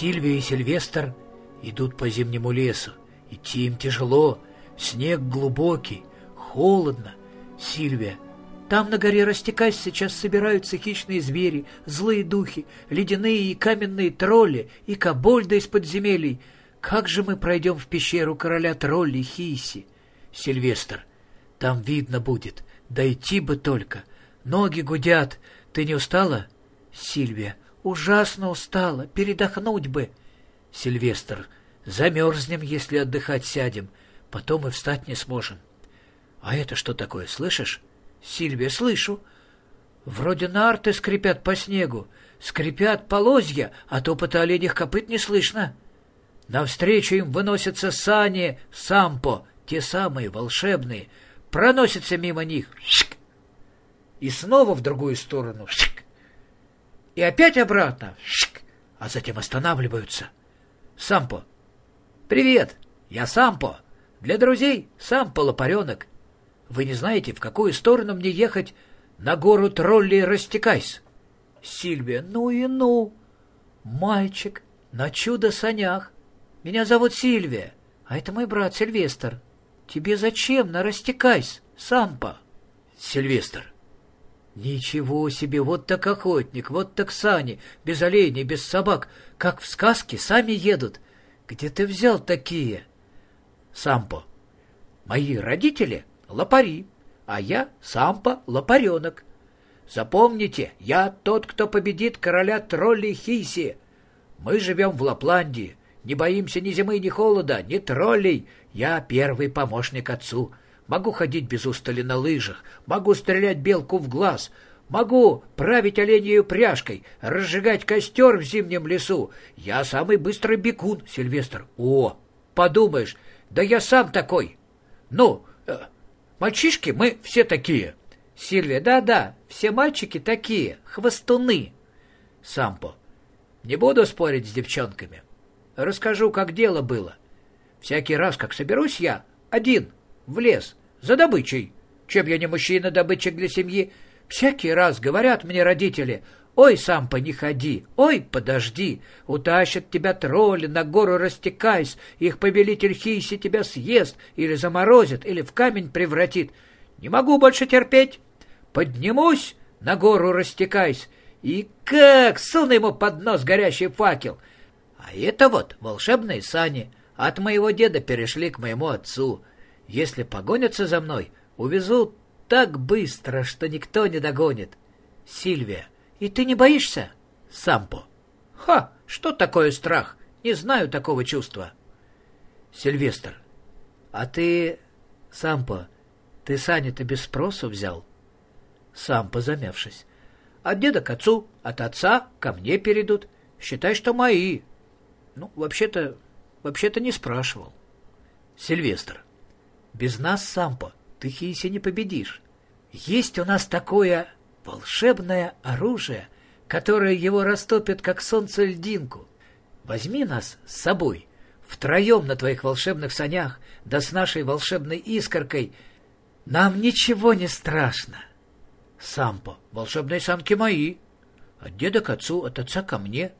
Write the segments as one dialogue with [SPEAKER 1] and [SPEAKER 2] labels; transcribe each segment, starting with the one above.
[SPEAKER 1] Сильвия и Сильвестр идут по зимнему лесу. Идти им тяжело, снег глубокий, холодно. Сильвия, там на горе Растекась сейчас собираются хищные звери, злые духи, ледяные и каменные тролли и кобольды из подземелий. Как же мы пройдем в пещеру короля троллей Хиси? Сильвестр, там видно будет, дойти бы только. Ноги гудят. Ты не устала? Сильвия, ужасно устала, передохнуть бы. Сильвестр, замерзнем, если отдыхать сядем, потом и встать не сможем. А это что такое, слышишь? Сильвия, слышу. Вроде нарты скрипят по снегу, скрипят полозья, а топота оленях копыт не слышно. Навстречу им выносятся сани сампо, те самые волшебные, проносятся мимо них. И снова в другую сторону. И опять обратно. А затем останавливаются. Сампо. «Привет, я Сампо. Для друзей Сампо Лопаренок. Вы не знаете, в какую сторону мне ехать на гору тролли Растекайс?» Сильвия. «Ну и ну! Мальчик на чудо-санях. Меня зовут Сильвия, а это мой брат Сильвестр. Тебе зачем на Растекайс, Сампо?» Сильвестр. Ничего себе, вот так охотник, вот так сани, без оленей, без собак, как в сказке, сами едут. Где ты взял такие? Сампо. Мои родители — лопари, а я Сампо — лопаренок. Запомните, я тот, кто победит короля троллей Хиси. Мы живем в Лапландии, не боимся ни зимы, ни холода, ни троллей. Я первый помощник отцу. Могу ходить без устали на лыжах, могу стрелять белку в глаз, могу править оленьей пряжкой, разжигать костер в зимнем лесу. Я самый быстрый бекун, Сильвестр. О, подумаешь, да я сам такой. Ну, э, мальчишки, мы все такие. Сильвия, да-да, все мальчики такие, хвостуны. Сампо, не буду спорить с девчонками. Расскажу, как дело было. Всякий раз, как соберусь я, один, в лес, за добычей. Чем я не мужчина, добытчик для семьи? Всякий раз говорят мне родители, «Ой, Сампа, не ходи! Ой, подожди! Утащат тебя тролли, на гору растекайся, их повелитель Хиси тебя съест, или заморозит, или в камень превратит. Не могу больше терпеть! Поднимусь, на гору растекайся, и как суну ему под нос горящий факел! А это вот волшебные сани, от моего деда перешли к моему отцу». Если погонятся за мной, увезут так быстро, что никто не догонит. Сильвия, и ты не боишься? Сампо. Ха, что такое страх? Не знаю такого чувства. Сильвестр. А ты, Сампо, ты сани-то без спросу взял? Сампо, замявшись. От деда к отцу, от отца ко мне перейдут. Считай, что мои. Ну, вообще-то, вообще-то не спрашивал. Сильвестр. Без нас, Сампо, ты Хиси не победишь. Есть у нас такое волшебное оружие, которое его растопит, как солнце льдинку. Возьми нас с собой, втроем на твоих волшебных санях, да с нашей волшебной искоркой. Нам ничего не страшно. Сампо, волшебные санки мои. От деда к отцу, от отца ко мне.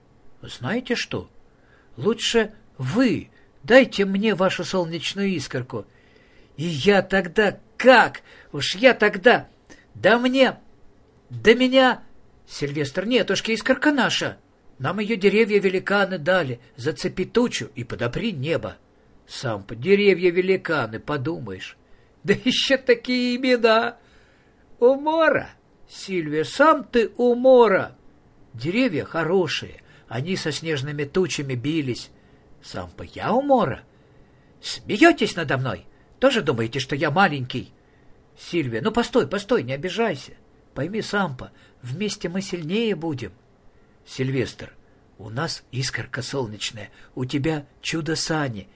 [SPEAKER 1] Знаете что? Лучше вы дайте мне вашу солнечную искорку — и я тогда как? Уж я тогда... Да мне... Да меня... Сильвестр, нетушки, искорка наша. Нам ее деревья-великаны дали. Зацепи тучу и подопри небо. Сам по деревья-великаны, подумаешь. Да еще такие имена. Умора. Сильвия, сам ты умора. Деревья хорошие. Они со снежными тучами бились. Сам по я умора. Смеетесь надо мной? Тоже думаете, что я маленький? Сильвия, ну постой, постой, не обижайся. Пойми, Сампа, вместе мы сильнее будем. Сильвестр, у нас искорка солнечная, у тебя чудо сани.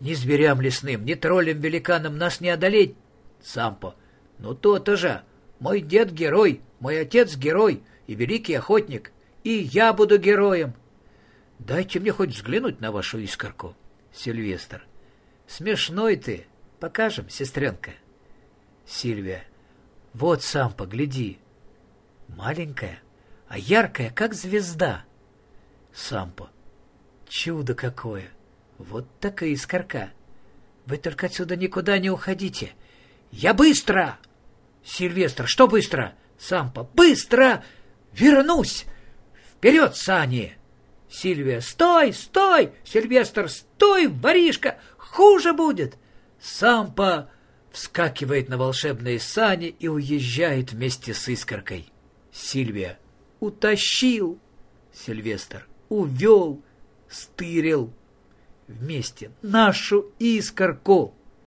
[SPEAKER 1] Ни зверям лесным, ни троллям-великанам нас не одолеть. Сампо, ну то-то же. Мой дед герой, мой отец герой и великий охотник. И я буду героем. Дайте мне хоть взглянуть на вашу искорку. Сильвестр, смешной ты, Покажем, сестренка. Сильвия. Вот сам погляди. Маленькая, а яркая, как звезда. Сампо. Чудо какое! Вот такая искорка! Вы только отсюда никуда не уходите. Я быстро! Сильвестр, что быстро? Сампа, быстро! Вернусь! Вперед, сани! Сильвия, стой, стой! Сильвестр, стой, воришка! Хуже будет! Сампа вскакивает на волшебные сани и уезжает вместе с искоркой. Сильвия, утащил! Сильвестр, увел, стырил вместе нашу искорку.